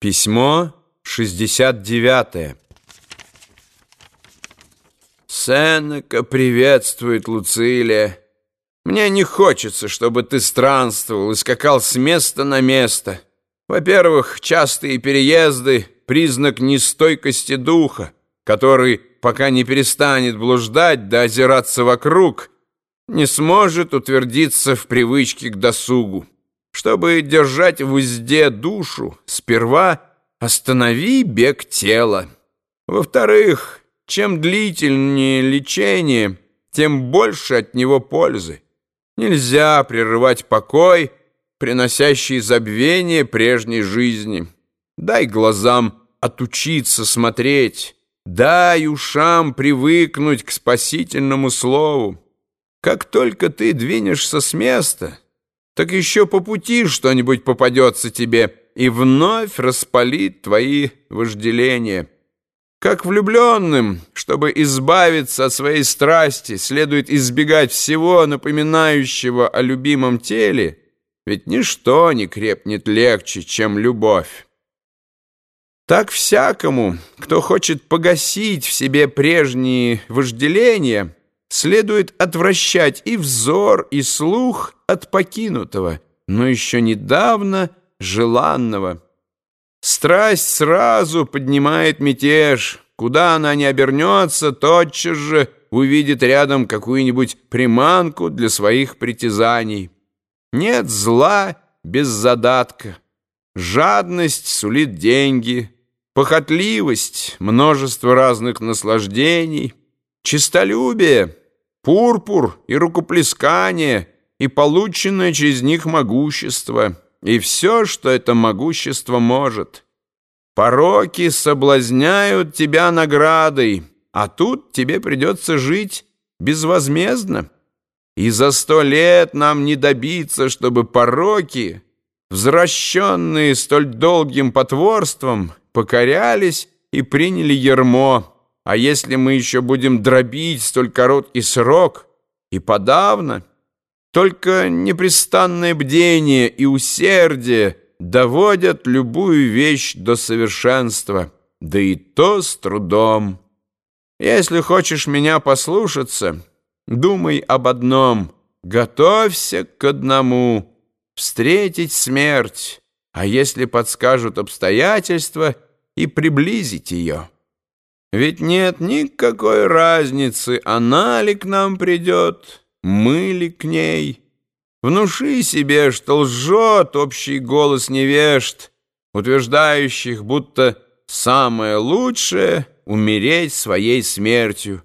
Письмо 69 Сенека приветствует Луцилия. Мне не хочется, чтобы ты странствовал и скакал с места на место. Во-первых, частые переезды — признак нестойкости духа, который, пока не перестанет блуждать да озираться вокруг, не сможет утвердиться в привычке к досугу. Чтобы держать в узде душу, сперва останови бег тела. Во-вторых, чем длительнее лечение, тем больше от него пользы. Нельзя прерывать покой, приносящий забвение прежней жизни. Дай глазам отучиться смотреть, дай ушам привыкнуть к спасительному слову. Как только ты двинешься с места — так еще по пути что-нибудь попадется тебе и вновь распалит твои вожделения. Как влюбленным, чтобы избавиться от своей страсти, следует избегать всего напоминающего о любимом теле, ведь ничто не крепнет легче, чем любовь. Так всякому, кто хочет погасить в себе прежние вожделения, следует отвращать и взор, и слух от покинутого, но еще недавно желанного. Страсть сразу поднимает мятеж. Куда она не обернется, тотчас же увидит рядом какую-нибудь приманку для своих притязаний. Нет зла без задатка. Жадность сулит деньги, похотливость — множество разных наслаждений, чистолюбие — пурпур и рукоплескание — и полученное через них могущество, и все, что это могущество может. Пороки соблазняют тебя наградой, а тут тебе придется жить безвозмездно. И за сто лет нам не добиться, чтобы пороки, возвращенные столь долгим потворством, покорялись и приняли ермо. А если мы еще будем дробить столь короткий срок, и подавно... Только непрестанное бдение и усердие доводят любую вещь до совершенства, да и то с трудом. Если хочешь меня послушаться, думай об одном, готовься к одному, встретить смерть, а если подскажут обстоятельства, и приблизить ее. Ведь нет никакой разницы, она ли к нам придет, мы ли к ней? Внуши себе, что лжет общий голос невежд, утверждающих, будто самое лучшее — умереть своей смертью.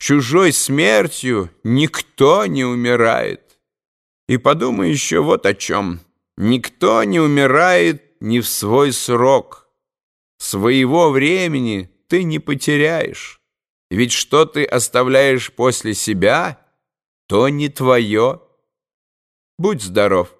Чужой смертью никто не умирает. И подумай еще вот о чем. Никто не умирает не в свой срок. Своего времени ты не потеряешь. Ведь что ты оставляешь после себя — то не твое. Будь здоров.